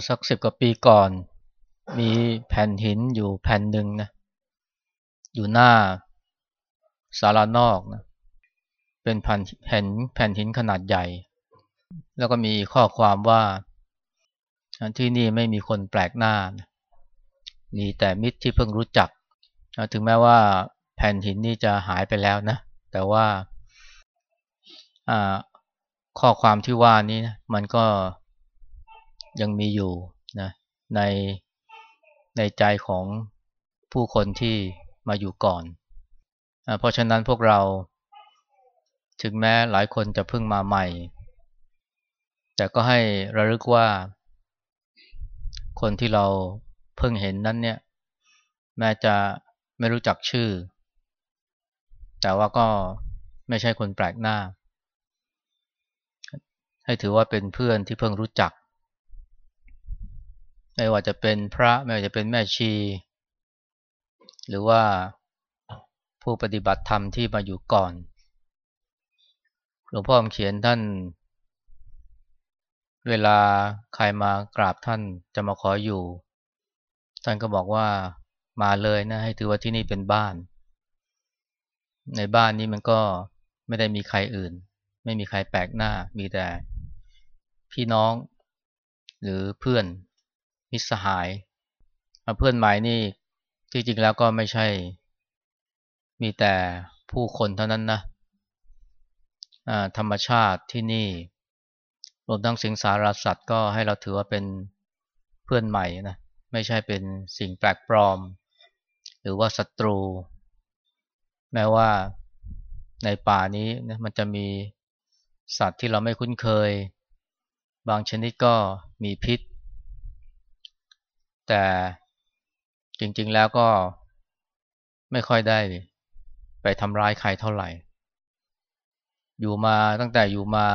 ื่อสักสิบกว่าปีก่อน มีแผ่นหินอยู่แผ่นหนึ่งนะอยู่หน้าศาลานอกนะเป็นแผ่นแผ่นแผ่นหินขนาดใหญ่ แล้วก็มีข้อความว่าที่นี่ไม่มีคนแปลกหน้านะมีแต่มิตรที่เพิ่งรู้จัก ถึงแม้ว่าแผ่นหินนี่จะหายไปแล้วนะ แต่ว่าข้อความที่ว่านี้นะมันก็ ยังมีอยู่นะในในใจของผู้คนที่มาอยู่ก่อน เพราะฉะนั้นพวกเรา ถึงแม้หลายคนจะเพิ่งมาใหม่ แต่ก็ให้ระลึกว่า คนที่เราเพิ่งเห็นนั้นเนี่ย แม้จะไม่รู้จักชื่อ แต่ว่าก็ไม่ใช่คนแปลกหน้า ให้ถือว่าเป็นเพื่อนที่เพิ่งรู้จัก ไม่ว่าจะเป็นพระไม่ว่าจะเป็นแม่ชี หรือว่าผู้ปฏิบัติธรรมที่มาอยู่ก่อน หลวงพ่อเขียนท่าน เวลาใครมากราบท่านจะมาขออยู่ ท่านก็บอกว่ามาเลยนะให้ถือว่าที่นี่เป็นบ้าน ในบ้านนี้มันก็ไม่ได้มีใครอื่น ไม่มีใครแปลกหน้ามีแต่พี่น้องหรือเพื่อน มิตรสหาย เพื่อนใหม่นี่จริงๆแล้วก็ไม่ใช่ มีแต่ผู้คนเท่านั้นนะธรรมชาติที่นี่ รวมทั้งสิงสารสัตว์ก็ให้เราถือว่าเป็นเพื่อนใหม่นะไม่ใช่เป็นสิ่งแปลกปลอม หรือว่าศัตรู แม้ว่าในป่านี้นะมันจะมีสัตว์ที่เราไม่คุ้นเคย บางชนิดก็มีพิษ แต่จริงๆแล้วก็ไม่ค่อยได้ไปทำร้ายใครเท่าไหร่ อยู่มาตั้งแต่อยู่มา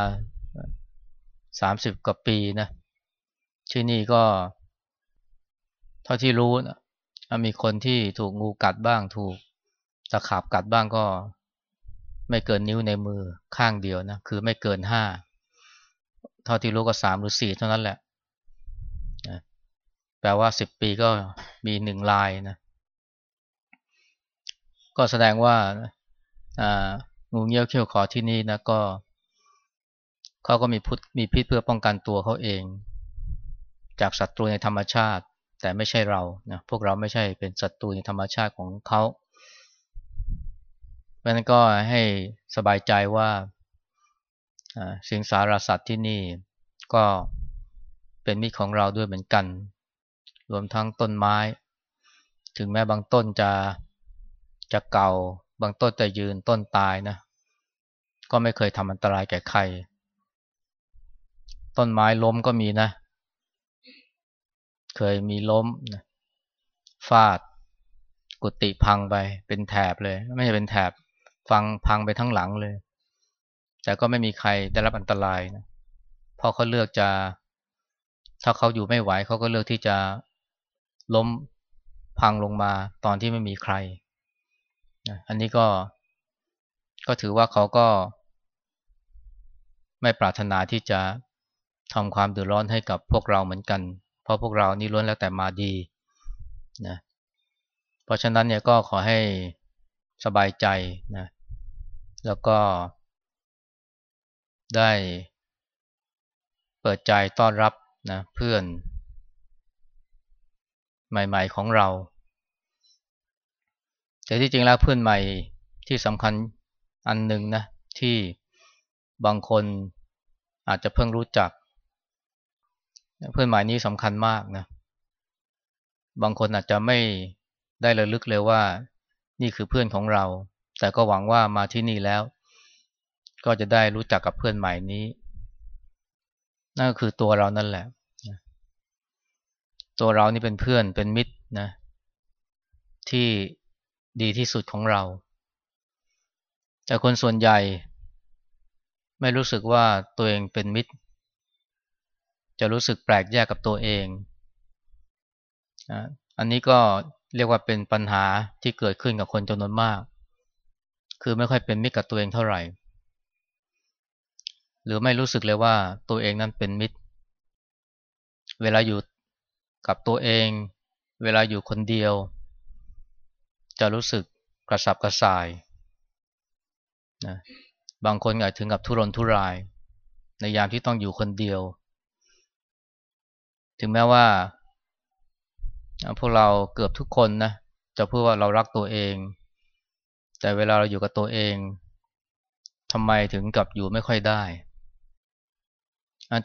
สามสิบกว่าปีนะที่นี่ก็ เท่าที่รู้นะมีคนที่ถูกงูกัดบ้างถูกตะขาบกัดบ้างก็ ไม่เกินนิ้วในมือข้างเดียวนะคือไม่เกินห้าเท่าที่รู้ก็สามหรือสี่เท่านั้นแหละ แปลว่าสิบปีก็มีหนึ่งลายนะ ก็แสดงว่างูเงี้ยวเขี้ยวขอที่นี่นะก็เขาก็มีพุทมีพิษเพื่อป้องกันตัวเขาเอง จากศัตรูในธรรมชาติ แต่ไม่ใช่เรานะพวกเราไม่ใช่เป็นศัตรูในธรรมชาติของเขาเพราะนั้นก็ให้สบายใจว่าสิงสารสัตว์ที่นี่ก็เป็นมิตรของเราด้วยเหมือนกัน รวมทั้งต้นไม้ ถึงแม้บางต้นจะจะเก่า บางต้นจะยืนต้นตายนะ ก็ไม่เคยทำอันตรายแก่ใคร ต้นไม้ล้มก็มีนะ เคยมีล้มนะฟาด กุฏิพังไปเป็นแถบเลย ไม่ใช่เป็นแถบ ฟังพังไปทั้งหลังเลย แต่ก็ไม่มีใครได้รับอันตรายนะเพราะเขาเลือกจะถ้าเขาอยู่ไม่ไหวเขาก็เลือกที่จะ ล้มพังลงมาตอนที่ไม่มีใคร อันนี้ก็ ก็ถือว่าเขาก็ ไม่ปรารถนาที่จะทำความเดือดร้อนให้กับพวกเราเหมือนกัน เพราะพวกเรานี่ล้วนแล้วแต่มาดีนะเพราะฉะนั้นเนี่ยก็ขอให้สบายใจนะแล้วก็ได้เปิดใจต้อนรับนะเพื่อน ใหม่ ๆ ของเรา แต่ที่จริงแล้วเพื่อนใหม่ที่สำคัญอันหนึ่งนะที่บางคนอาจจะเพิ่งรู้จัก เพื่อนใหมายนี้สำคัญมากนะบางคนอาจจะไม่ได้ระลึกเลยว่า นี่คือเพื่อนของเรา แต่ก็หวังว่ามาที่นี่แล้ว ก็จะได้รู้จักกับเพื่อนใหม่นี้นั่นก็คือตัวเรานั่นแหละ ตัวเรานี่เป็นเพื่อนเป็นมิตรนะที่ดีที่สุดของเรา แต่คนส่วนใหญ่ ไม่รู้สึกว่าตัวเองเป็นมิตร จะรู้สึกแปลกแยกกับตัวเองอันนี้ก็เรียกว่าเป็นปัญหาที่เกิดขึ้นกับคนจำนวนมาก คือไม่ค่อยเป็นมิตรกับตัวเองเท่าไหร่ หรือไม่รู้สึกเลยว่าตัวเองนั้นเป็นมิตร เวลาอยู่ กับตัวเอง เวลาอยู่คนเดียว จะรู้สึกกระสับกระส่ายนะบางคนอาจถึงกับทุรนทุราย ในยามที่ต้องอยู่คนเดียว ถึงแม้ว่า พวกเราเกือบทุกคนนะจะพูดว่าเรารักตัวเอง แต่เวลาเราอยู่กับตัวเองทำไมถึงกับอยู่ไม่ค่อยได้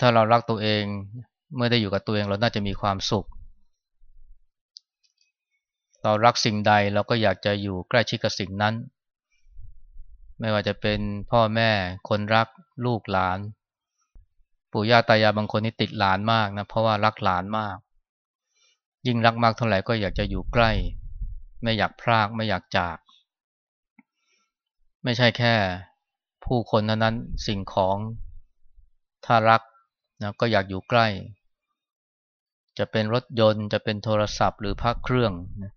ถ้าเรารักตัวเอง เมื่อได้อยู่กับตัวเองเราน่าจะมีความสุข เรารักสิ่งใดเราก็อยากจะอยู่ใกล้ชิดกับสิ่งนั้น ไม่ว่าจะเป็นพ่อแม่ คนรักลูกหลาน ปู่ย่าตายายบางคนนี่ติดหลานมากนะเพราะว่ารักหลานมาก ยิ่งรักมากเท่าไหร่ก็อยากจะอยู่ใกล้ ไม่อยากพรากไม่อยากจาก ไม่ใช่แค่ผู้คนนั้นนั้นสิ่งของถ้ารักนะก็อยากอยู่ใกล้ จะเป็นรถยนต์ จะเป็นโทรศัพท์หรือพักเครื่องนะ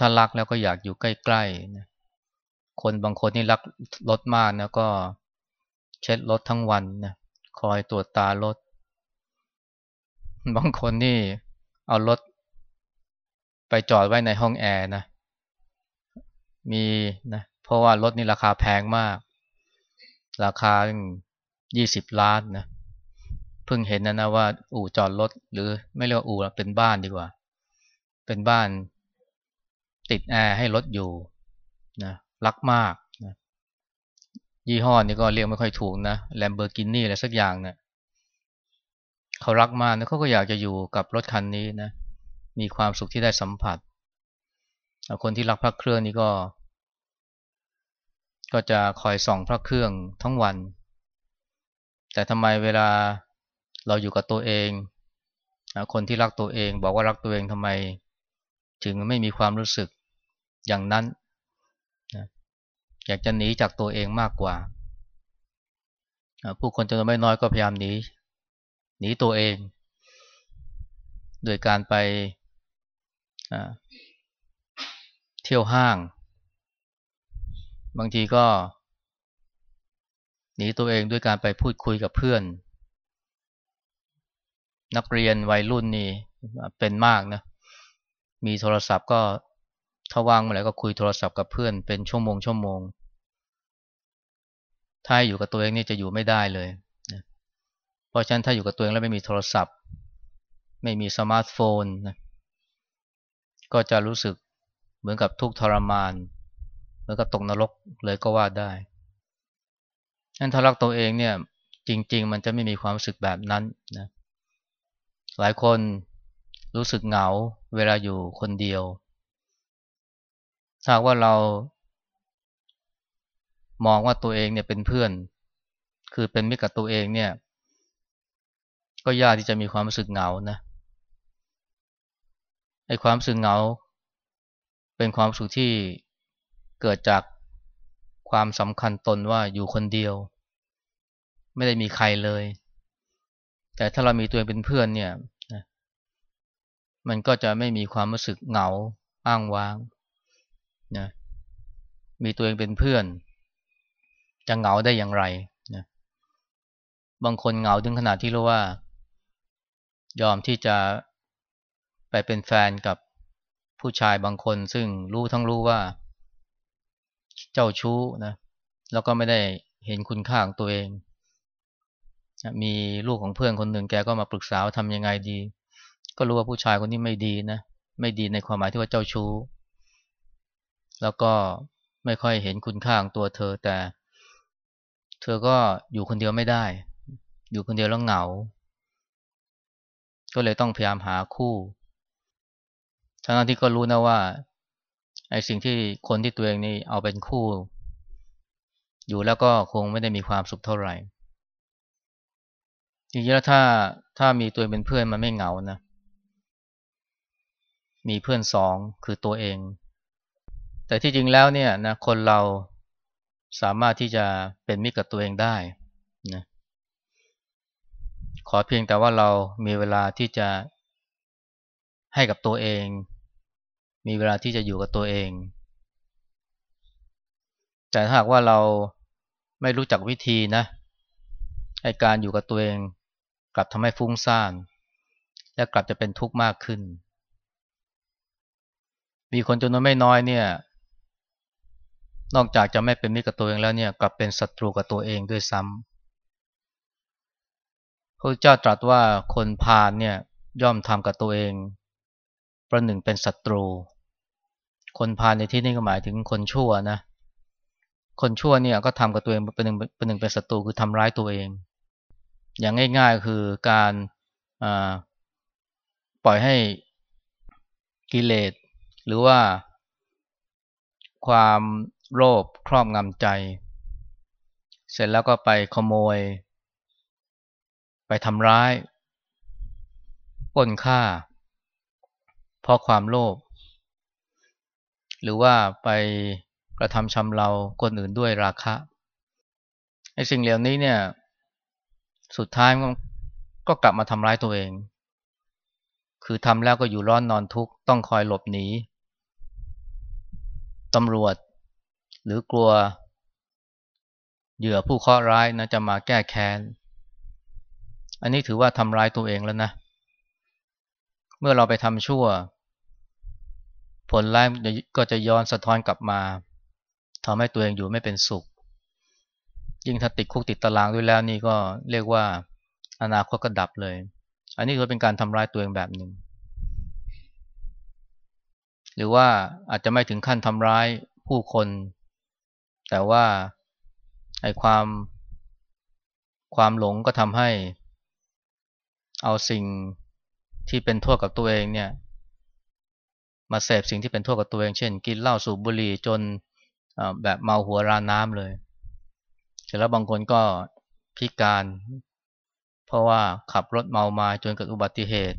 ถ้ารักแล้วก็อยากอยู่ใกล้ๆนะคนบางคนนี่รักรถมากนะก็เช็ดรถทั้งวันนะคอยตรวจตารถ บางคนนี่เอารถไปจอดไว้ในห้องแอร์นะมีนะเพราะว่ารถนี่ราคาแพงมาก ราคายี่สิบล้านนะเพิ่งเห็นนะนะว่า อู่จอดรถหรือไม่เรียกว่าอู่เป็นบ้านดีกว่า เป็นบ้านติดแอร์ให้รถอยู่นะรักมากนะยี่ห้อนี้ก็เรียกไม่ค่อยถูกนะแลมเบอร์กินี่อะไรสักอย่างเนะเขารักมากนะเขาก็อยากจะอยู่กับรถคันนี้นะมีความสุขที่ได้สัมผัส คนที่รักพระเครื่องนี่ก็ ก็จะคอยส่องพระเครื่องทั้งวัน แต่ทำไมเวลา เราอยู่กับตัวเองคนที่รักตัวเอง บอกว่ารักตัวเองทำไม ถึงไม่มีความรู้สึกอย่างนั้นอยากจะหนีจากตัวเองมากกว่า ผู้คนจำนวนไม่น้อยก็พยายามหนีหนีตัวเอง โดยการไปเที่ยวห้าง บางทีก็ หนีตัวเองด้วยการไปพูดคุยกับเพื่อน นักเรียนวัยรุ่นนี่เป็นมากนะมีโทรศัพท์ก็ถ้าว่างเมื่อไหร่ก็คุยโทรศัพท์กับเพื่อนเป็นชั่วโมงชั่วโมง ถ้าอยู่กับตัวเองนี่จะอยู่ไม่ได้เลยนะเพราะฉะนั้นถ้าอยู่กับตัวเองแล้วไม่มีโทรศัพท์ ไม่มีสมาร์ทโฟนนะก็จะรู้สึกเหมือนกับทุกทรมาน เหมือนกับตกนรกเลยก็ว่าได้นั่นถ้ารักตัวเองเนี่ยจริง ๆ มันจะไม่มีความรู้สึกแบบนั้นนะ หลายคนรู้สึกเหงาเวลาอยู่คนเดียวถ้าว่าเรามองว่าตัวเองเนี่ยเป็นเพื่อน คือเป็นมิตรกับตัวเองเนี่ย ก็ยากที่จะมีความรู้สึกเหงานะไอ้ความรู้สึกเหงา เป็นความรู้สึกที่เกิดจากความสำคัญตนว่าอยู่คนเดียว ไม่ได้มีใครเลย แต่ถ้าเรามีตัวเองเป็นเพื่อนเนี่ย มันก็จะไม่มีความรู้สึกเหงาอ้างว้างนะมีตัวเองเป็นเพื่อน จะเหงาได้อย่างไรนะบางคนเหงาถึงขนาดที่รู้ว่า ยอมที่จะไปเป็นแฟนกับผู้ชายบางคน ซึ่งรู้ทั้งรู้ว่า เจ้าชู้นะแล้วก็ไม่ได้เห็นคุณค่าของตัวเอง มีลูกของเพื่อนคนหนึ่งแกก็มาปรึกษาว่าทำยังไงดี ก็รู้ว่าผู้ชายคนนี้ไม่ดีนะ ไม่ดีในความหมายที่ว่าเจ้าชู้ แล้วก็ไม่ค่อยเห็นคุณค่าของตัวเธอ แต่ เธอก็อยู่คนเดียวไม่ได้ อยู่คนเดียวแล้วเหงา ก็เลยต้องพยายามหาคู่ ทั้งที่ก็รู้นะว่าไอ้สิ่งที่คนที่ตัวเองนี่เอาเป็นคู่ อยู่แล้วก็คงไม่ได้มีความสุขเท่าไหร่จริงๆแล้วถ้าถ้ามีตัวเป็นเพื่อนมันไม่เหงานะ มีเพื่อนสองคือตัวเอง แต่ที่จริงแล้วเนี่ยนะคนเราสามารถที่จะเป็นมิตรกับตัวเองได้นะขอเพียงแต่ว่าเรามีเวลาที่จะให้กับตัวเอง มีเวลาที่จะอยู่กับตัวเอง แต่ถ้าหากว่าเราไม่รู้จักวิธีนะให้การอยู่กับตัวเอง กลับทำให้ฟุ้งซ่าน และกลับจะเป็นทุกข์มากขึ้น มีคนจำนวนไม่น้อยเนี่ย นอกจากจะไม่เป็นมิตรกับตัวเองแล้วเนี่ยกลับเป็นศัตรูกับตัวเองด้วยซ้ำพระเจ้าตรัสว่าคนพาลเนี่ยย่อมทำกับตัวเอง ประหนึ่งเป็นศัตรู คนพาลในที่นี้ก็หมายถึงคนชั่วนะ คนชั่วเนี่ยก็ทำกับตัวเองเป็นหนึ่งเป็นหนึ่งเป็นศัตรูคือทำร้ายตัวเอง อย่างง่ายๆคือการปล่อยให้กิเลส หรือว่า ความโลภครอบงำใจ เสร็จแล้วก็ไปขโมย ไปทำร้ายป้นฆ่า เพราะความโลภหรือว่าไปกระทำชำเราคนอื่นด้วยราคะไอ้สิ่งเหล่านี้เนี่ย สุดท้ายก็กลับมาทำร้ายตัวเอง คือทำแล้วก็อยู่ร้อนนอนทุกข์ต้องคอยหลบหนี ตำรวจ หรือกลัว เหยื่อผู้เคราะห์ร้ายนะจะมาแก้แค้น อันนี้ถือว่าทำร้ายตัวเองแล้วนะ เมื่อเราไปทำชั่ว ผลร้ายก็จะย้อนสะท้อนกลับมาทำให้ตัวเองอยู่ไม่เป็นสุข ยิ่งถ้าติดคุกติดตารางด้วยแล้วนี่ก็เรียกว่าอนาคตก็ดับเลย อันนี้ก็เป็นการทำร้ายตัวเองแบบหนึ่ง หรือว่าอาจจะไม่ถึงขั้นทำร้ายผู้คน แต่ว่าไอ้ความ ความหลงก็ทำให้ เอาสิ่งที่เป็นโทษกับตัวเองเนี่ย มาเสพสิ่งที่เป็นโทษกับตัวเอง เช่น กินเหล้าสูบบุหรี่จนแบบเมาหัวราน้ำเลยเสร็จแล้วบางคนก็พิการ เพราะว่าขับรถเมามาจนเกิดอุบัติเหตุ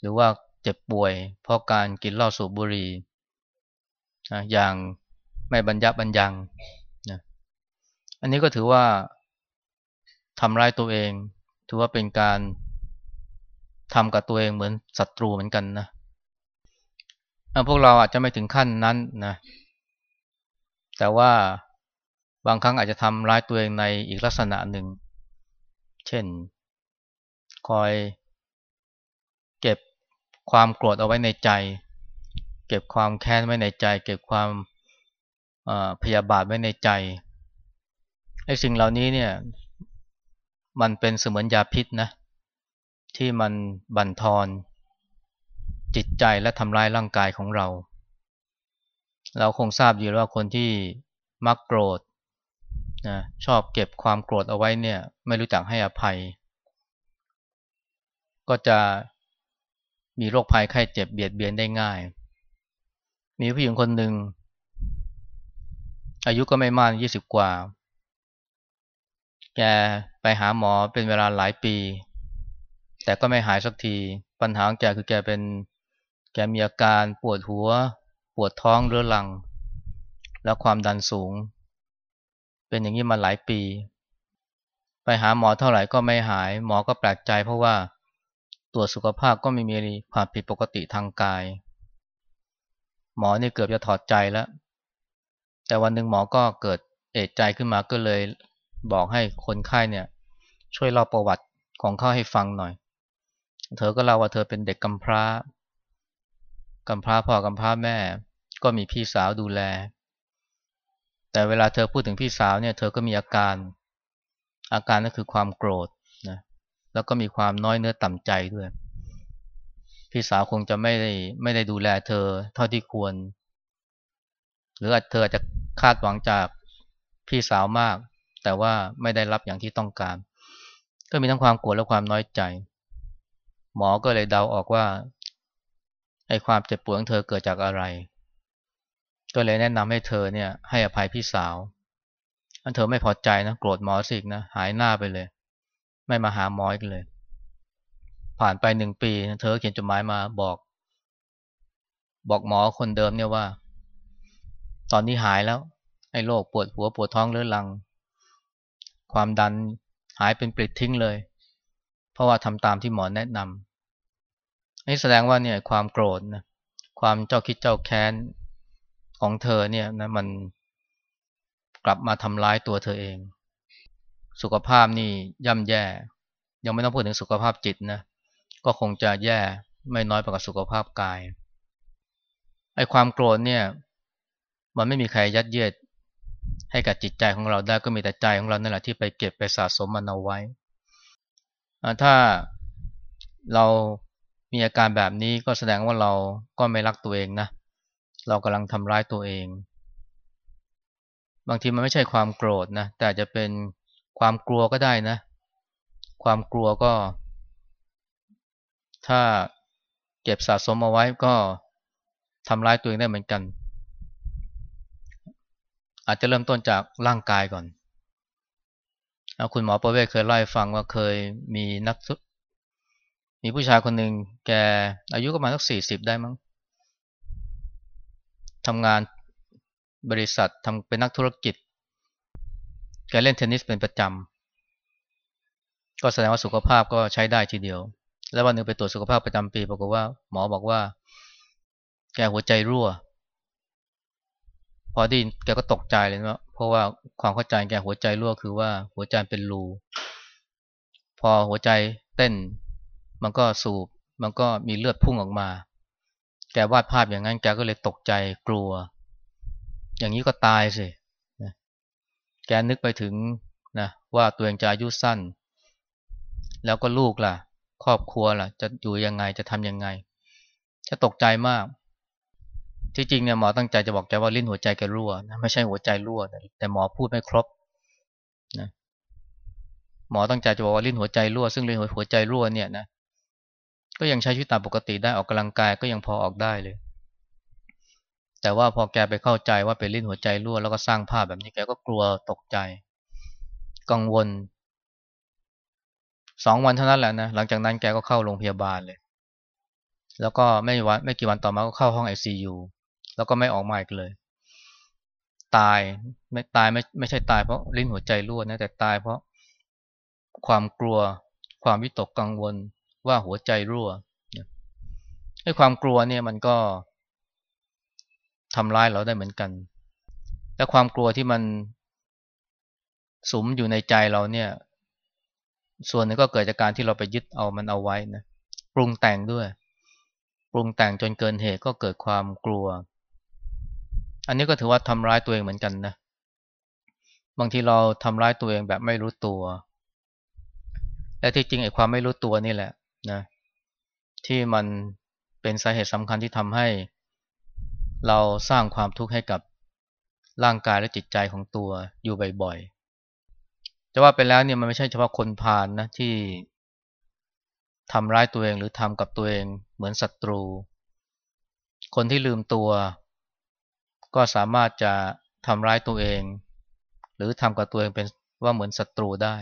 หรือว่า เจ็บป่วย เพราะการกินเหล้าสูบบุหรี่อย่างไม่บรรยับบรรยังนะอันนี้ก็ถือว่าทำร้ายตัวเอง ถือว่าเป็นการทำกับตัวเองเหมือนศัตรูเหมือนกันนะพวกเราอาจจะไม่ถึงขั้นนั้นนะแต่ว่าบางครั้งอาจจะทำร้ายตัวเองในอีกลักษณะหนึ่ง เช่น คอยเก็บ ความโกรธเอาไว้ในใจ เก็บความแค้นไว้ในใจ เก็บความพยาบาทไว้ในใจไอ้สิ่งเหล่านี้เนี่ยมันเป็นเสมือนยาพิษนะที่มันบั่นทอน จิตใจและทำลายร่างกายของเรา เราคงทราบอยู่ว่าคนที่มักโกรธนะชอบเก็บความโกรธเอาไว้เนี่ยไม่รู้จักให้อภัย ก็จะ มีโรคภัยไข้เจ็บเบียดเบียนได้ง่าย มีผู้หญิงคนหนึ่ง อายุก็ไม่มากยี่สิบกว่า แกไปหาหมอเป็นเวลาหลายปี แต่ก็ไม่หายสักที ปัญหาของแกคือแกเป็น แกมีอาการปวดหัว ปวดท้องเรื้อรัง แล้วความดันสูง เป็นอย่างนี้มาหลายปี ไปหาหมอเท่าไหร่ก็ไม่หาย หมอก็แปลกใจเพราะว่า ตรวจสุขภาพก็ไม่มีความผิดปกติทางกาย หมอนี่เกือบจะถอดใจแล้ว แต่วันหนึ่งหมอก็เกิดเอะใจขึ้นมาก็เลยบอกให้คนไข้เนี่ย ช่วยเล่าประวัติของเขาให้ฟังหน่อย เธอก็เล่าว่าเธอเป็นเด็กกำพร้ากำพร้าพ่อกำพร้าแม่ ก็มีพี่สาวดูแล แต่เวลาเธอพูดถึงพี่สาวเนี่ย เธอก็มีอาการ อาการนั่นคือความโกรธ แล้วก็มีความน้อยเนื้อต่ำใจด้วย พี่สาวคงจะไม่ได้ไม่ได้ดูแลเธอเท่าที่ควร หรืออาจเธออาจจะคาดหวังจากพี่สาวมาก แต่ว่าไม่ได้รับอย่างที่ต้องการ ก็มีทั้งความโกรธและความน้อยใจ หมอก็เลยเดาออกว่าไอ้ความเจ็บปวดของเธอเกิดจากอะไร ก็เลยแนะนำให้เธอเนี่ยให้อภัยพี่สาวอันเธอไม่พอใจนะโกรธหมอสิกนะหายหน้าไปเลย ไม่มาหาหมออีกเลย ผ่านไปหนึ่งปี เธอเขียนจดหมายมาบอก บอกหมอคนเดิมเนี่ยว่า ตอนนี้หายแล้ว ไอ้โรคปวดหัวปวดท้องเรื้อรัง ความดันหายเป็นปลิดทิ้งเลย เพราะว่าทำตามที่หมอแนะนำนี่แสดงว่าเนี่ยความโกรธนะความเจ้าคิดเจ้าแค้นของเธอเนี่ยนะมันกลับมาทำร้ายตัวเธอเอง สุขภาพนี่ย่ำแย่ ยังไม่ต้องพูดถึงสุขภาพจิตนะ ก็คงจะแย่ไม่น้อยกว่าสุขภาพกาย ไอ้ความโกรธเนี่ย มันไม่มีใครยัดเยียดให้กับจิตใจของเราได้ก็มีแต่ใจของเรานั่นแหละที่ไปเก็บไปสะสมมันเอาไว้ ถ้าเรามีอาการแบบนี้ก็แสดงว่าเราก็ไม่รักตัวเองนะ เรากำลังทำร้ายตัวเอง บางทีมันไม่ใช่ความโกรธนะ แต่จะเป็น ความกลัวก็ได้นะ ความกลัวก็ ถ้าเก็บสะสมเอาไว้ก็ทำร้ายตัวเองได้เหมือนกัน อาจจะเริ่มต้นจากร่างกายก่อนคุณหมอประเวศเคยเล่าให้ฟังว่าเคยมีนักมีผู้ชายคนหนึ่งแกอายุประมาณสักสี่สิบได้มั้งทำงานบริษัททำเป็นนักธุรกิจ แกเล่นเทนนิสเป็นประจำ ก็แสดงว่าสุขภาพก็ใช้ได้ทีเดียว แล้ววันหนึ่งไปตรวจสุขภาพประจำปีปรากฏว่าหมอบอกว่า แกหัวใจรั่ว พอดีแกก็ตกใจเลยนะเพราะว่าความเข้าใจแกหัวใจรั่วคือว่าหัวใจเป็นรู พอหัวใจเต้น มันก็สูบ มันก็มีเลือดพุ่งออกมา แกวาดภาพอย่างนั้นแกก็เลยตกใจกลัว อย่างนี้ก็ตายสิ แกนึกไปถึงนะว่าตัวเองจะอายุสั้น แล้วก็ลูกล่ะ ครอบครัวล่ะ จะอยู่ยังไงจะทำยังไง จะตกใจมาก ที่จริงเนี่ยหมอตั้งใจจะบอกแกว่าลิ้นหัวใจแกรั่วนะไม่ใช่หัวใจรั่ว แต่หมอพูดไม่ครบนะหมอตั้งใจจะบอกว่าลิ้นหัวใจรั่ว ซึ่งลิ้นหัวใจรั่วเนี่ยนะก็ยังใช้ชีวิตตามปกติได้ออกกำลังกายก็ยังพอออกได้เลย แต่ว่าพอแกไปเข้าใจว่าเป็นลิ้นหัวใจรั่วแล้วก็สร้างภาพแบบนี้แกก็กลัวตกใจ กังวลสองวันเท่านั้นแหละนะหลังจากนั้นแกก็เข้าโรงพยาบาลเลย แล้วก็ไม่วันไม่กี่วันต่อมาก็เข้าห้องไอซียูแล้วก็ไม่ออกมาอีกเลย ตายไม่ตายไม่ไม่ใช่ตายเพราะลิ้นหัวใจรั่วนะแต่ตายเพราะความกลัวความวิตกกังวลว่าหัวใจรั่วไอ้ความกลัวเนี่ยมันก็ ทำร้ายเราได้เหมือนกัน และความกลัวที่มันสมอยู่ในใจเราเนี่ย ส่วนหนึ่งก็เกิดจากการที่เราไปยึดเอามันเอาไว้นะปรุงแต่งด้วย ปรุงแต่งจนเกินเหตุก็เกิดความกลัว อันนี้ก็ถือว่าทำร้ายตัวเองเหมือนกันนะบางทีเราทำร้ายตัวเองแบบไม่รู้ตัว และที่จริงไอ้ความไม่รู้ตัวนี่แหละนะที่มันเป็นสาเหตุสำคัญที่ทำให้ เราสร้างความทุกข์ให้กับร่างกายและจิตใจของตัวอยู่บ่อยๆจะว่าไปแล้วเนี่ยมันไม่ใช่เฉพาะคนพาลนนะที่ทำร้ายตัวเองหรือทำกับตัวเองเหมือนศัตรู คนที่ลืมตัว ก็สามารถจะทำร้ายตัวเอง หรือทำกับตัวเองเป็นว่าเหมือนศัตรูได้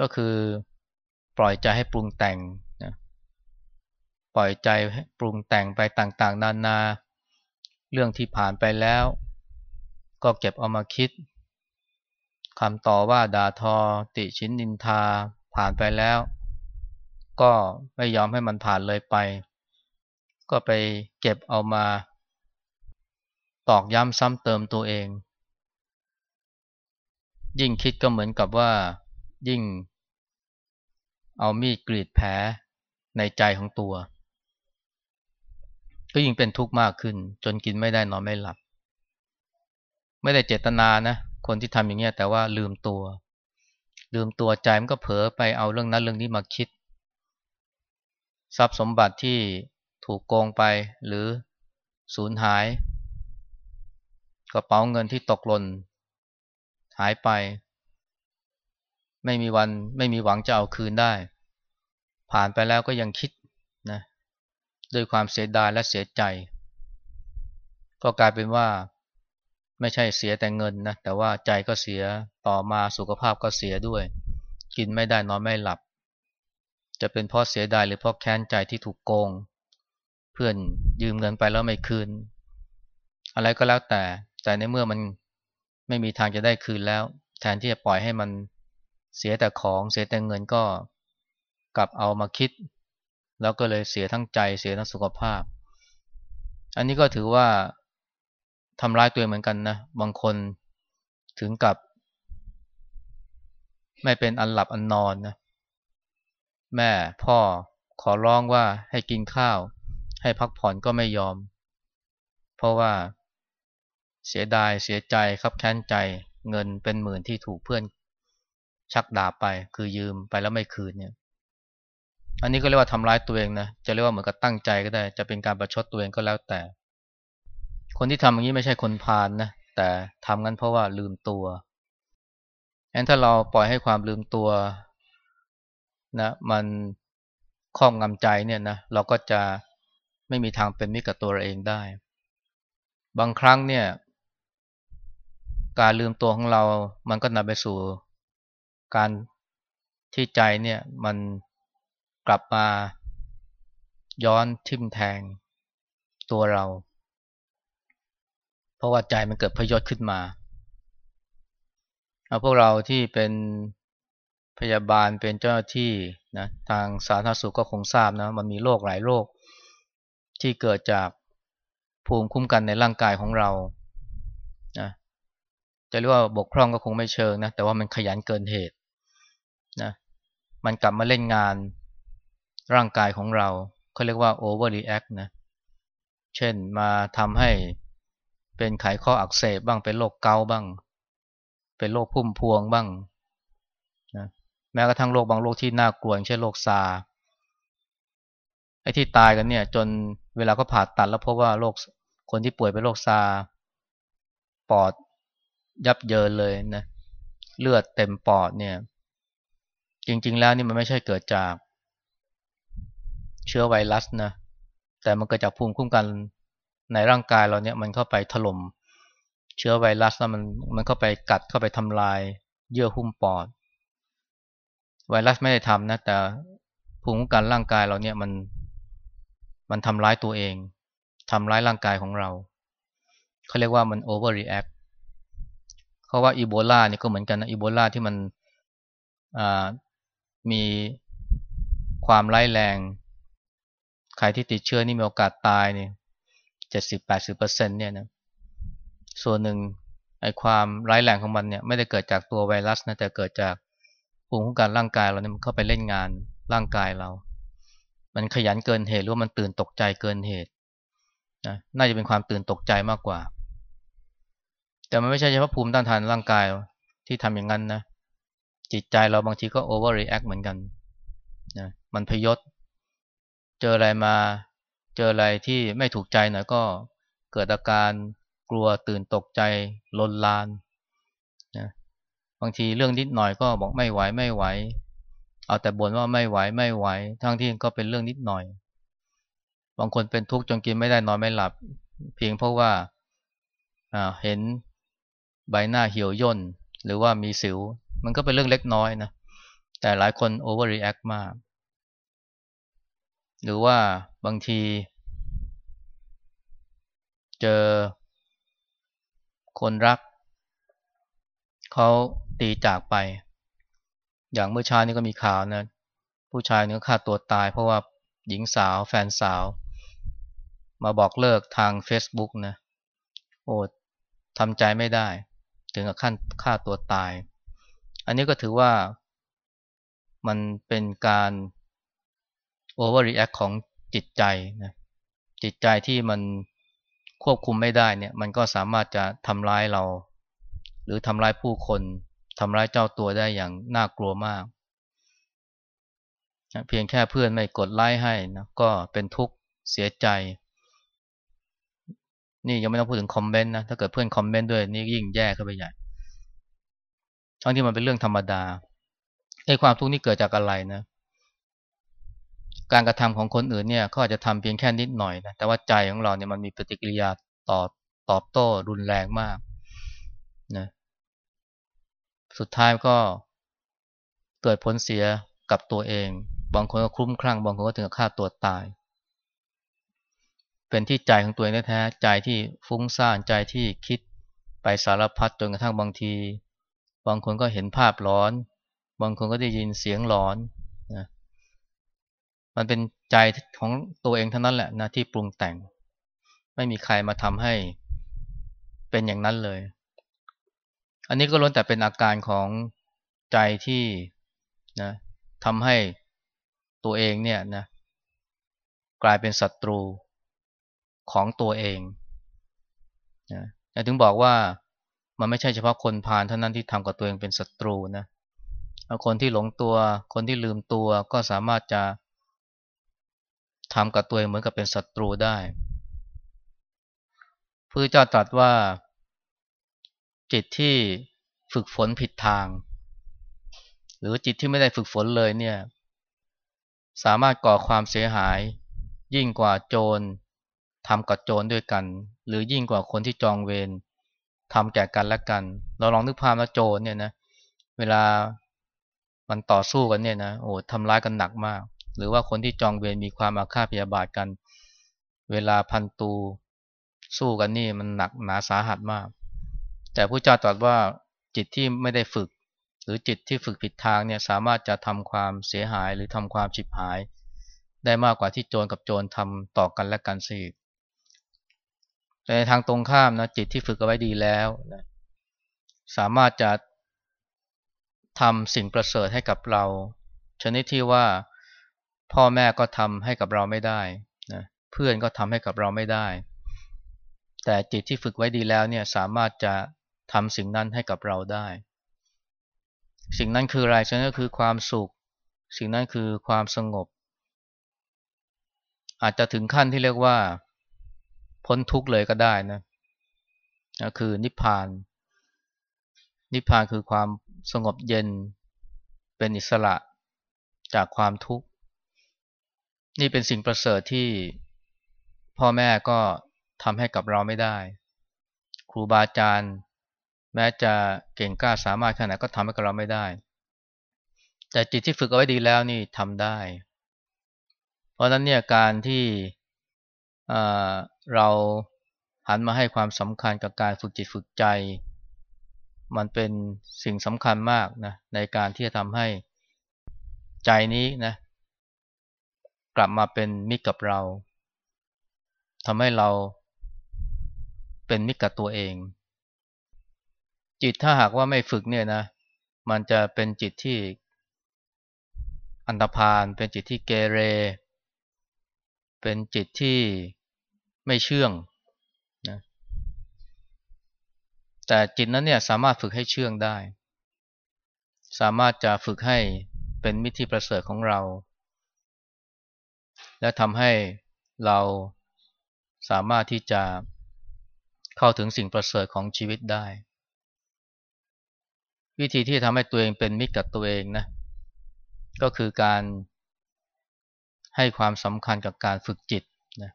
ก็คือปล่อยใจให้ปรุงแต่งนะปล่อยใจปรุงแต่งไปต่างๆ นานา เรื่องที่ผ่านไปแล้ว ก็เก็บเอามาคิดคำต่อว่าด่าทอ ติชินนินทาผ่านไปแล้ว ก็ไม่ยอมให้มันผ่านเลยไป ก็ไปเก็บเอามา ตอกย้ำซ้ำเติมตัวเอง ยิ่งคิดก็เหมือนกับว่า ยิ่ง เอามีดกรีดแผลในใจของตัว ก็ยิ่งเป็นทุกข์มากขึ้น จนกินไม่ได้นอนไม่หลับ ไม่ได้เจตนานะ คนที่ทำอย่างเงี้ยแต่ว่าลืมตัว ลืมตัวใจมันก็เผลอไปเอาเรื่องนั้นเรื่องนี้มาคิด ทรัพย์สมบัติที่ถูกโกงไปหรือสูญหายกระเป๋าเงินที่ตกหล่นหายไป ไม่มีวันไม่มีหวังจะเอาคืนได้ ผ่านไปแล้วก็ยังคิด ด้วยความเสียดายและเสียใจ ก็กลายเป็นว่าไม่ใช่เสียแต่เงินนะแต่ว่าใจก็เสียต่อมาสุขภาพก็เสียด้วย กินไม่ได้นอนไม่หลับ จะเป็นเพราะเสียดายหรือเพราะแค้นใจที่ถูกโกง เพื่อนยืมเงินไปแล้วไม่คืน อะไรก็แล้วแต่ แต่ในเมื่อมันไม่มีทางจะได้คืนแล้ว แทนที่จะปล่อยให้มันเสียแต่ของเสียแต่เงินก็กลับเอามาคิด แล้วก็เลยเสียทั้งใจเสียทั้งสุขภาพ อันนี้ก็ถือว่าทำร้ายตัวเหมือนกันนะ บางคนถึงกับ ไม่เป็นอันหลับอันนอนนะ แม่พ่อขอร้องว่าให้กินข้าว ให้พักผ่อนก็ไม่ยอม เพราะว่าเสียดายเสียใจครับแค้นใจเงินเป็นหมื่นที่ถูกเพื่อนชักดาบไป คือยืมไปแล้วไม่คืนเนี่ย อันนี้ก็เรียกว่าทำร้ายตัวเองนะ จะเรียกว่าเหมือนกับตั้งใจก็ได้ จะเป็นการประชดตัวเองก็แล้วแต่ คนที่ทำอย่างนี้ไม่ใช่คนพาลนนะแต่ทำงั้นเพราะว่าลืมตัวงั้นถ้าเราปล่อยให้ความลืมตัวนะมันครอบงำใจเนี่ยนะเราก็จะไม่มีทางเป็นมิตรกับตัวเราเองได้ บางครั้งเนี่ย การลืมตัวของเรา มันก็นำไปสู่การที่ใจเนี่ยมัน กลับมาย้อนทิ่มแทงตัวเรา เพราะว่าใจมันเกิดพยศขึ้นมาเอาพวกเราที่เป็นพยาบาลเป็นเจ้าหน้าที่นะทางสาธารณสุขก็คงทราบนะมันมีโรคหลายโรคที่เกิดจากภูมิคุ้มกันในร่างกายของเรานะจะเรียกว่าบกพร่องก็คงไม่เชิงนะแต่ว่ามันขยันเกินเหตุนะมันกลับมาเล่นงาน ร่างกายของเราเขาเรียกว่า overreact นะเช่นมาทำให้เป็นไขข้ออักเสบบ้างเป็นโรคเกาบ้าง เป็นโรคพุ่มพวงบ้างนะแม้กระทั่งโรคบางโรคที่น่ากลัวเช่นโรคซาไอ้ที่ตายกันเนี่ย จนเวลาก็ผ่าตัดแล้วพบว่าโรคคนที่ป่วยเป็นโรคซาปอดยับเยินเลยนะเลือดเต็มปอดเนี่ย จริง ๆ แล้วนี่มันไม่ใช่เกิดจาก เชื้อไวรัสนะแต่มันเกิดจากภูมิคุ้มกันในร่างกายเราเนี่ยมันเข้าไปถล่มเชื้อไวรัสแล้วมันมันเข้าไปกัดเข้าไปทำลาย เยื่อหุ้มปอด ไวรัสไม่ได้ทำนะแต่ภูมิคุ้มกันร่างกายเราเนี่ยมันมันทำร้ายตัวเอง ทำร้ายร่างกายของเรา เขาเรียกว่ามัน overreact เขาว่าอีโบลาเนี่ยก็เหมือนกันนะอีโบลาที่มันมีความร้ายแรง ใครที่ติดเชื้อนี่มีโอกาสตายเนี่ยเจ็ดสิบแปดสิบเปอร์เซ็นเนี่ยนะส่วนหนึ่งไอ้ความร้ายแรงของมันเนี่ยไม่ได้เกิดจากตัวไวรัสนะแต่เกิดจากภูมิคุ้มกันร่างกายเราเนี่ยมันเข้าไปเล่นงานร่างกายเรา มันขยันเกินเหตุหรือว่ามันตื่นตกใจเกินเหตุนะน่าจะเป็นความตื่นตกใจมากกว่า แต่มันไม่ใช่เฉพาะภูมิต้านทานร่างกายที่ทำอย่างนั้นนะจิตใจเราบางทีก็ overreact เหมือนกันนะมันพยศ เจออะไรมาเจออะไรที่ไม่ถูกใจหน่อยก็เกิดอาการกลัวตื่นตกใจลนลานนะบางทีเรื่องนิดหน่อยก็บอกไม่ไหวไม่ไหว เอาแต่บ่นว่าไม่ไหวไม่ไหว ทั้งที่ก็เป็นเรื่องนิดหน่อย บางคนเป็นทุกข์จนกินไม่ได้นอนไม่หลับ เพียงเพราะว่าเห็นใบหน้าเหี่ยวย่น หรือว่ามีสิว มันก็เป็นเรื่องเล็กน้อยนะแต่หลายคน overreact มาก หรือว่าบางที เจอคนรัก เขาตีจากไป อย่างเมื่อเช้านี้ก็มีข่าวนะ ผู้ชายเนึงฆ่าตัวตาย เพราะว่าหญิงสาวแฟนสาว มาบอกเลิกทาง Facebook นะ โอ้ทำใจไม่ได้ ถึงกับขั้นฆ่าตัวตาย อันนี้ก็ถือว่ามันเป็นการ overreact ของจิตใจนะจิตใจที่มันควบคุมไม่ได้เนี่ย มันก็สามารถจะทำร้ายเรา หรือทำร้ายผู้คนทำร้ายเจ้าตัวได้อย่างน่ากลัวมากเพียงแค่เพื่อนไม่กดไลค์ให้นะก็เป็นทุกข์เสียใจ นี่ยังไม่ต้องพูดถึงคอมเมนต์นะถ้าเกิดเพื่อนคอมเมนต์ด้วยนี่ยิ่งแย่เข้าไปใหญ่ทั้งที่มันเป็นเรื่องธรรมดาไอ้ความทุกข์นี่เกิดจากอะไรนะ การกระทำของคนอื่นเนี่ยเขาอาจจะทำเพียงแค่นิดหน่อยนะแต่ว่าใจของเราเนี่ยมันมีปฏิกิริยาตอบตอบโต้รุนแรงมากนะสุดท้ายก็เกิดผลเสียกับตัวเอง บางคนก็คลุ้มคลั่ง บางคนก็ถึงกับฆ่าตัวตาย เป็นที่ใจของตัวเองแท้ใจที่ฟุ้งซ่านใจที่คิดไปสารพัดจนกระทั่งบางที บางคนก็เห็นภาพร้อน บางคนก็ได้ยินเสียงร้อน มันเป็นใจของตัวเองเท่านั้นแหละนะที่ปรุงแต่ง ไม่มีใครมาทำให้เป็นอย่างนั้นเลย อันนี้ก็ล้วนแต่เป็นอาการของใจที่นะทำให้ตัวเองเนี่ยนะกลายเป็นศัตรูของตัวเองนะถึงบอกว่ามันไม่ใช่เฉพาะคนพาลเท่านั้นที่ทำกับตัวเองเป็นศัตรูนะคนที่หลงตัว คนที่ลืมตัวก็สามารถจะ ทำกับตัวเองเหมือนกับเป็นศัตรูได้พระเจ้าตรัสว่า จิตที่ฝึกฝนผิดทาง หรือจิตที่ไม่ได้ฝึกฝนเลยเนี่ย สามารถก่อความเสียหาย ยิ่งกว่าโจรทำกับโจรด้วยกัน หรือยิ่งกว่าคนที่จองเวรทำแก่กันและกัน เราลองนึกภาพว่าโจรเนี่ยนะเวลามันต่อสู้กันเนี่ยนะโอ้ทำร้ายกันหนักมาก หรือว่าคนที่จองเวรมีความอาฆาตพยาบาทกัน เวลาพันตูสู้กันนี่มันหนักหนาสาหัสมาก แต่พระเจ้าตรัสว่าจิตที่ไม่ได้ฝึก หรือจิตที่ฝึกผิดทางเนี่ยสามารถจะทำความเสียหายหรือทำความฉิบหาย ได้มากกว่าที่โจรกับโจรทำต่อกันและกันสิแต่ในทางตรงข้ามนะจิตที่ฝึกเอาไว้ดีแล้วนะสามารถจะทำสิ่งประเสริฐให้กับเรา ชนิดที่ว่า พ่อแม่ก็ทำให้กับเราไม่ได้นะเพื่อนก็ทำให้กับเราไม่ได้ แต่จิตที่ฝึกไว้ดีแล้วเนี่ยสามารถจะทำสิ่งนั้นให้กับเราได้ สิ่งนั้นคืออะไรฉะนั้นก็คือความสุข สิ่งนั้นคือความสงบ อาจจะถึงขั้นที่เรียกว่า พ้นทุกข์เลยก็ได้นะนะคือนิพพาน นิพพานคือความสงบเย็นเป็นอิสระจากความทุกข์ นี่เป็นสิ่งประเสริฐที่พ่อแม่ก็ทำให้กับเราไม่ได้ ครูบาอาจารย์ แม้จะเก่งกล้าสามารถขนาดก็ทำให้กับเราไม่ได้ แต่จิตที่ฝึกเอาไว้ดีแล้วนี่ทำได้ เพราะนั้นเนี่ยการที่เราหันมาให้ความสำคัญกับการฝึกจิตฝึกใจ มันเป็นสิ่งสำคัญมากนะในการที่จะทำให้ใจนี้นะ กลับมาเป็นมิตรกับเราทำให้เราเป็นมิตรกับตัวเอง จิตถ้าหากว่าไม่ฝึกเนี่ยนะ มันจะเป็นจิตที่อันธพาลเป็นจิตที่เกเร เป็นจิตที่ไม่เชื่องนะแต่จิตนั้นเนี่ยสามารถฝึกให้เชื่องได้ สามารถจะฝึกให้เป็นมิตรที่ประเสริฐของเรา และทำให้เราสามารถที่จะเข้าถึงสิ่งประเสริฐของชีวิตได้ วิธีที่ทำให้ตัวเองเป็นมิตรกับตัวเองนะก็คือการให้ความสำคัญกับการฝึกจิตนะ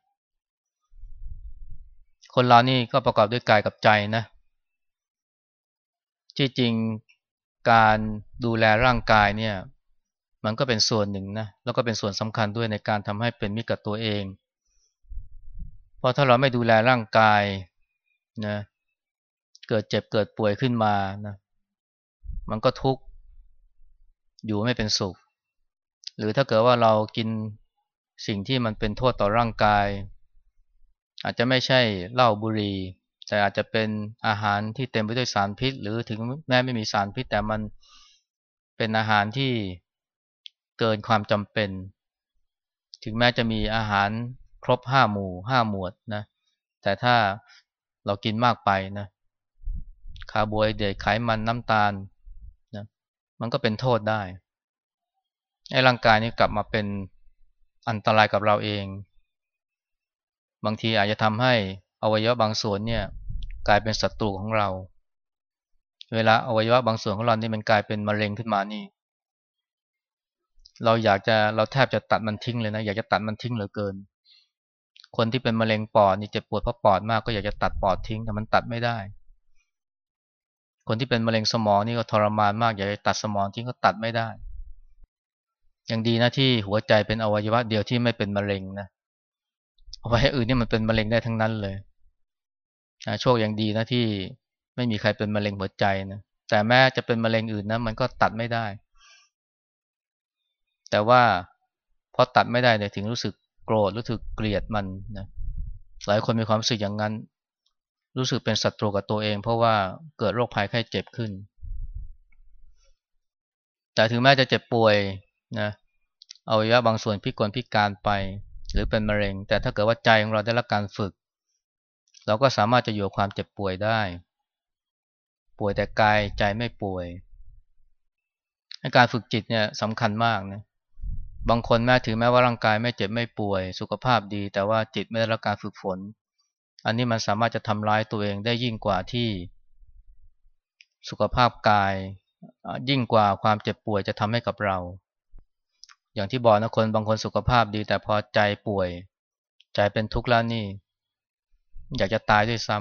คนเรานี่ก็ประกอบด้วยกายกับใจนะที่จริงการดูแลร่างกายเนี่ย มันก็เป็นส่วนหนึ่งนะแล้วก็เป็นส่วนสำคัญด้วยในการทำให้เป็นมิตรกับตัวเอง เพราะถ้าเราไม่ดูแลร่างกายนะเกิดเจ็บเกิดป่วยขึ้นมานะมันก็ทุกข์อยู่ไม่เป็นสุข หรือถ้าเกิดว่าเรากินสิ่งที่มันเป็นโทษต่อร่างกาย อาจจะไม่ใช่เหล้าบุหรี่แต่อาจจะเป็นอาหารที่เต็มไปด้วยสารพิษ หรือถึงแม้ไม่มีสารพิษแต่มันเป็นอาหารที่ กินความจำเป็น ถึงแม้จะมีอาหารครบห้าหมู่ห้าหมวดนะแต่ถ้าเรากินมากไปนะคาร์โบไฮเดรตไขมันน้ำตาลนะมันก็เป็นโทษได้ให้ร่างกายนี้กลับมาเป็นอันตรายกับเราเอง บางทีอาจจะทำให้อวัยวะบางส่วนเนี่ยกลายเป็นศัตรูของเรา เวลาอวัยวะบางส่วนของเรานี่มันกลายเป็นมะเร็งขึ้นมานี่ เราอยากจะเราแทบจะตัดมันทิ้งเลยนะ อยากจะตัดมันทิ้งเหลือเกิน คนที่เป็นมะเร็งปอดนี่เจ็บปวดเพราะปอดมากก็อยากจะตัดปอดทิ้งแต่มันตัดไม่ได้ คนที่เป็นมะเร็งสมองนี่ก็ทรมานมาก อยากจะตัดสมองทิ้งก็ตัดไม่ได้อย่างดีนะที่หัวใจเป็นอวัยวะเดียวที่ไม่เป็นมะเร็งนะอวัยวะอื่นนี่มันเป็นมะเร็งได้ทั้งนั้นเลยนะโชคอย่างดีนะที่ไม่มีใครเป็นมะเร็งหัวใจนะแต่แม้จะเป็นมะเร็งอื่นนะมันก็ตัดไม่ได้ แต่ว่าพอตัดไม่ได้เนี่ยถึงรู้สึกโกรธรู้สึกเกลียดมันนะหลายคนมีความรู้สึกอย่างนั้น รู้สึกเป็นศัตรูกับตัวเอง เพราะว่าเกิดโรคภัยไข้เจ็บขึ้น แต่ถึงแม้จะเจ็บป่วยนะอวัยวะบางส่วนพิกลพิการไป หรือเป็นมะเร็ง แต่ถ้าเกิดว่าใจของเราได้รับการฝึก เราก็สามารถจะอยู่กับความเจ็บป่วยได้ ป่วยแต่กายใจไม่ป่วย การฝึกจิตเนี่ยสำคัญมากนะ บางคนแม้ถือแม้ว่าร่างกายไม่เจ็บไม่ป่วย สุขภาพดี แต่ว่าจิตไม่ได้รับการฝึกฝน อันนี้มันสามารถจะทำร้ายตัวเองได้ยิ่งกว่าที่ สุขภาพกาย ยิ่งกว่าความเจ็บป่วยจะทำให้กับเรา อย่างที่บอกนะคนบางคนสุขภาพดี แต่พอใจป่วย ใจเป็นทุกข์แล้วนี่ อยากจะตายด้วยซ้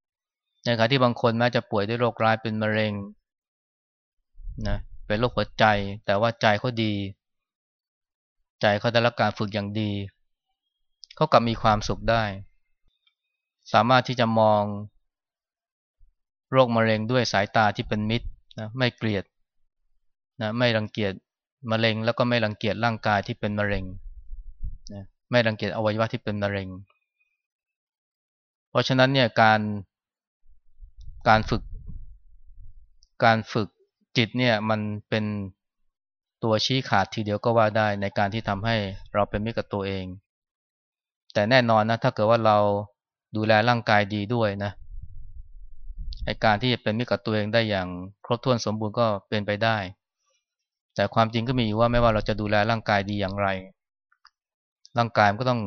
ำในขณะที่บางคนแม้จะป่วยด้วยโรคร้ายเป็นมะเร็งนะเป็นโรคหัวใจ แต่ว่าใจเขาดี ใจเขาได้รับการฝึกอย่างดี เขากลับมีความสุขได้ สามารถที่จะมองโรคมะเร็งด้วยสายตาที่เป็นมิตรนะไม่เกลียดนะไม่รังเกียจมะเร็งแล้วก็ไม่รังเกียจร่างกายที่เป็นมะเร็งนะไม่รังเกียจอวัยวะที่เป็นมะเร็ง เพราะฉะนั้นเนี่ยการการฝึก การฝึกจิตเนี่ยมันเป็น ตัวชี้ขาดทีเดียวก็ว่าได้ในการที่ทำให้เราเป็นมิตรกับตัวเอง แต่แน่นอนนะถ้าเกิดว่าเราดูแลร่างกายดีด้วยนะไอการที่จะเป็นมิตรกับตัวเองได้อย่างครบถ้วนสมบูรณ์ก็เป็นไปได้ แต่ความจริงก็มีอยู่ว่าไม่ว่าเราจะดูแลร่างกายดีอย่างไร ร่างกายมันก็ต้อง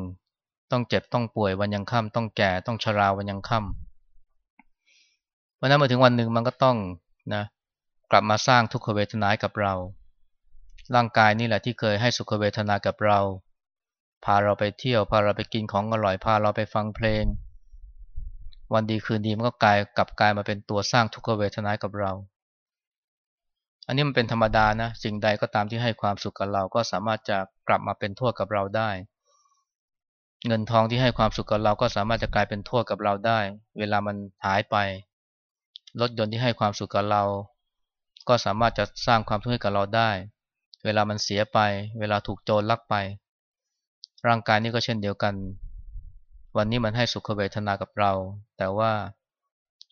ต้องเจ็บต้องป่วยวันยังค่ำต้องแก่ต้องชราวันยังค่ำเพราะนั้นมาถึงวันหนึ่งมันก็ต้องนะกลับมาสร้างทุกขเวทนาให้กับเรา ร่างกายนี่แหละที่เคยให้สุขเวทนากับเรา พาเราไปเที่ยว พาเราไปกินของอร่อย พาเราไปฟังเพลง วันดีคืนดีมันก็กลายกลับกลายมาเป็นตัวสร้างทุกขเวทนากับเรา อันนี้มันเป็นธรรมดานะ สิ่งใดก็ตามที่ให้ความสุขกับเราก็สามารถจะกลับมาเป็นโทษกับเราได้ เงินทองที่ให้ความสุขกับเราก็สามารถจะกลายเป็นโทษกับเราได้ เวลามันหายไป รถยนต์ที่ให้ความสุขกับเรา ก็สามารถจะสร้างความทุกข์ให้กับเราได้ เวลามันเสียไป เวลาถูกโจรลักไป ร่างกายนี้ก็เช่นเดียวกัน วันนี้มันให้สุขเวทนากับเรา แต่ว่า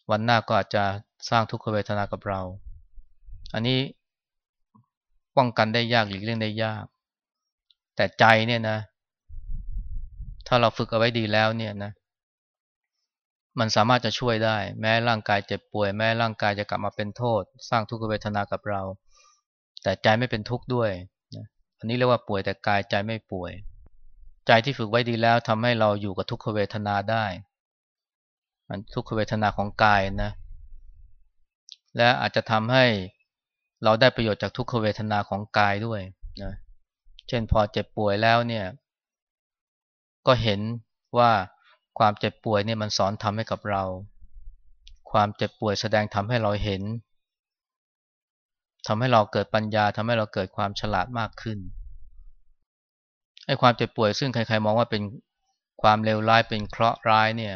วันหน้าก็อาจจะสร้างทุกขเวทนากับเรา อันนี้ป้องกันได้ยากหลีกเลี่ยงได้ยาก แต่ใจเนี่ยนะ ถ้าเราฝึกเอาไว้ดีแล้วเนี่ยนะ มันสามารถจะช่วยได้ แม้ร่างกายเจ็บป่วย แม้ร่างกายจะกลับมาเป็นโทษ สร้างทุกขเวทนากับเรา แต่ใจไม่เป็นทุกข์ด้วยนะอันนี้เรียกว่าป่วยแต่กายใจไม่ป่วย ใจที่ฝึกไว้ดีแล้วทำให้เราอยู่กับทุกขเวทนาได้ มันทุกขเวทนาของกายนะ และอาจจะทำให้เราได้ประโยชน์จากทุกขเวทนาของกายด้วยนะเช่นพอเจ็บป่วยแล้วเนี่ย ก็เห็นว่าความเจ็บป่วยเนี่ยมันสอนทำให้กับเรา ความเจ็บป่วยแสดงทำให้เราเห็น ทำให้เราเกิดปัญญาทำให้เราเกิดความฉลาดมากขึ้นไอ้ความเจ็บป่วยซึ่งใครๆมองว่าเป็นความเลวร้ายเป็นเคราะห์ร้ายเนี่ย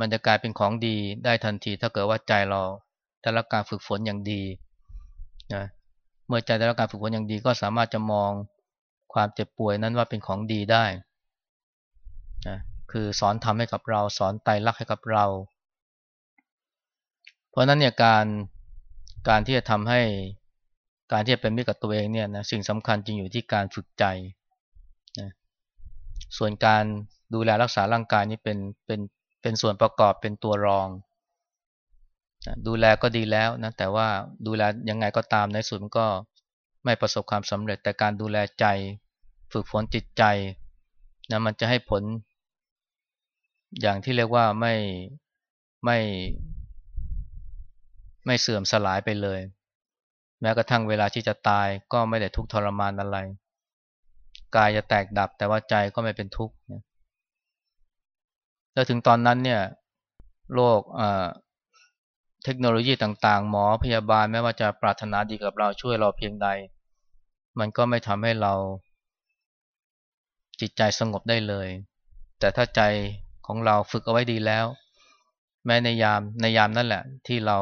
มันจะกลายเป็นของดีได้ทันที ถ้าเกิดว่าใจเราได้รับการฝึกฝนอย่างดีนะเมื่อใจได้รับการฝึกฝนอย่างดีก็สามารถจะมองความเจ็บป่วยนั้นว่าเป็นของดีได้นะคือสอนทำให้กับเราสอนไตรลักษณ์ให้กับเรา เพราะนั้นเนี่ยการ การที่จะทำให้การที่จะเป็นมิตรกับตัวเองเนี่ยนะสิ่งสำคัญจริงอยู่ที่การฝึกใจนะส่วนการดูแลรักษาร่างกายนี้เป็นเป็นเป็นส่วนประกอบเป็นตัวรองนะดูแลก็ดีแล้วนะแต่ว่าดูแลยังไงก็ตามในสุดมันก็ไม่ประสบความสำเร็จ แต่การดูแลใจ ฝึกฝนจิตใจนะมันจะให้ผล อย่างที่เรียกว่าไม่ไม่ ไม่เสื่อมสลายไปเลย แม้กระทั่งเวลาที่จะตายก็ไม่ได้ทุกทรมานอะไร กายจะแตกดับแต่ว่าใจก็ไม่เป็นทุกข์แล้วถึงตอนนั้นเนี่ยโลกเทคโนโลยีต่างๆ หมอพยาบาลแม้ว่าจะปรารถนาดีกับเราช่วยเราเพียงใด มันก็ไม่ทำให้เราจิตใจสงบได้เลย แต่ถ้าใจของเราฝึกเอาไว้ดีแล้ว แม้ในยามในยามนั่นแหละ ที่เรา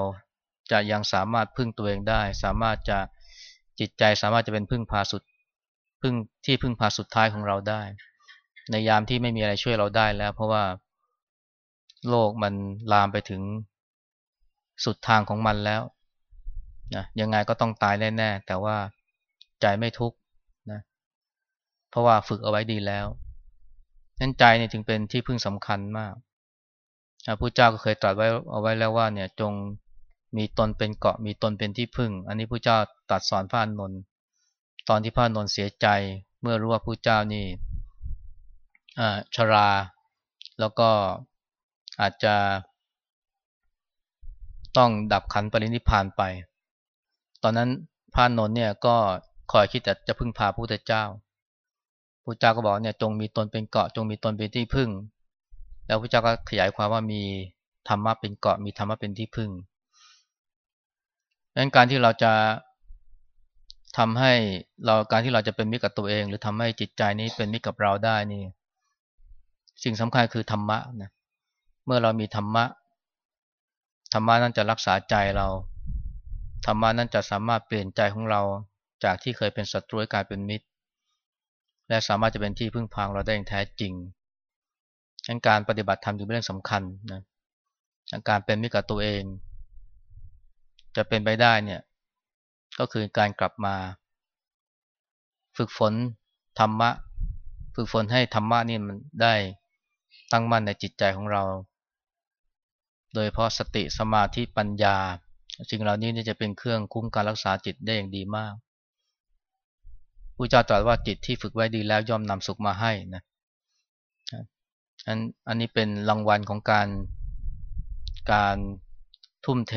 จะยังสามารถพึ่งตัวเองได้ สามารถจะจิตใจสามารถจะเป็นพึ่งพาสุดพึ่งที่พึ่งพาสุดท้ายของเราได้ ในยามที่ไม่มีอะไรช่วยเราได้แล้ว เพราะว่าโลกมันลามไปถึงสุดทางของมันแล้วนะยังไงก็ต้องตายแน่ๆแต่ว่าใจไม่ทุกข์นะเพราะว่าฝึกเอาไว้ดีแล้วนั้นใจเนี่ยจึงเป็นที่พึ่งสำคัญมากพระพุทธเจ้าก็เคยตรัสไว้เอาไว้แล้วว่าเนี่ยจง มีตนเป็นเกาะมีตนเป็นที่พึ่ง อันนี้พระเจ้าตรัสสอนพระอานนท์ตอนที่พระอานนท์เสียใจเมื่อรู้ว่าพระเจ้านี่ชรา แล้วก็อาจจะ ต้องดับขันปรินิพานไป ตอนนั้นพระนนท์เนี่ยก็คอยคิดแต่จะพึ่งพาพระพุทธเจ้าพระเจ้าก็บอกเนี่ยจงมีตนเป็นเกาะจงมีตนเป็นที่พึ่ง แล้วพระเจ้าก็ขยายความว่ามีธรรมะเป็นเกาะมีธรรมะเป็นที่พึ่ง นั้นการที่เราจะทำให้เราการที่เราจะเป็นมิตรกับตัวเอง หรือทำให้จิตใจนี้เป็นมิตรกับเราได้นี่ สิ่งสำคัญคือธรรมะนะเมื่อเรามีธรรมะธรรมะนั้นจะรักษาใจเราธรรมะนั้นจะสามารถเปลี่ยนใจของเราจากที่เคยเป็นศัตรูกลายเป็นมิตร และสามารถจะเป็นที่พึ่งพางเราได้อย่างแท้จริงดังการปฏิบัติธรรมจึงเป็นเรื่องสำคัญนะการเป็นมิตรกับตัวเอง จะเป็นไปได้เนี่ย ก็คือการกลับมา ฝึกฝนธรรมะ ฝึกฝนให้ธรรมะนี่มันได้ตั้งมั่นในจิตใจของเรา โดยเพราะสติสมาธิปัญญาสิ่งเหล่านี้นี่จะเป็นเครื่องคุ้มการรักษาจิตได้อย่างดีมากผู้เจ้าตรัสว่าจิตที่ฝึกไว้ดีแล้วย่อมนำสุขมาให้นะอันอันนี้เป็นรางวัลของการการทุ่มเท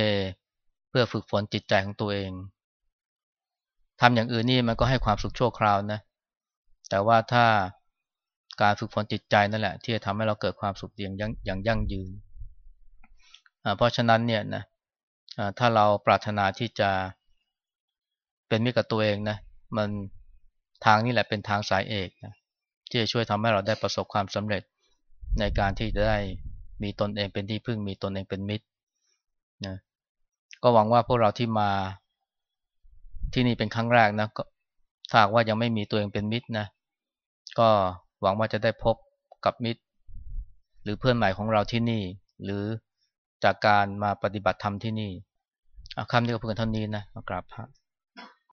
เพื่อฝึกฝนจิตใจของตัวเองทำอย่างอื่นนี่มันก็ให้ความสุขชั่วคราวนะ แต่ว่าถ้าการฝึกฝนจิตใจนั่นแหละ ที่จะทำให้เราเกิดความสุขอย่างอย่างยั่งยืน เพราะฉะนั้นเนี่ยนะถ้าเราปรารถนาที่จะเป็นมิตรกับตัวเองนะ มันทางนี้แหละเป็นทางสายเอกนะที่จะช่วยทำให้เราได้ประสบความสำเร็จในการที่จะได้มีตนเองเป็นที่พึ่งมีตนเองเป็นมิตรนะ ก็หวังว่าพวกเราที่มาที่นี่เป็นครั้งแรกนะก็ถ้าว่ายังไม่มีตัวเองเป็นมิตรนะ ก็หวังว่าจะได้พบกับมิตร หรือเพื่อนใหม่ของเราที่นี่ หรือจากการมาปฏิบัติธรรมที่นี่คำนี้ก็เพื่อนเท่านี้นะกราบพระ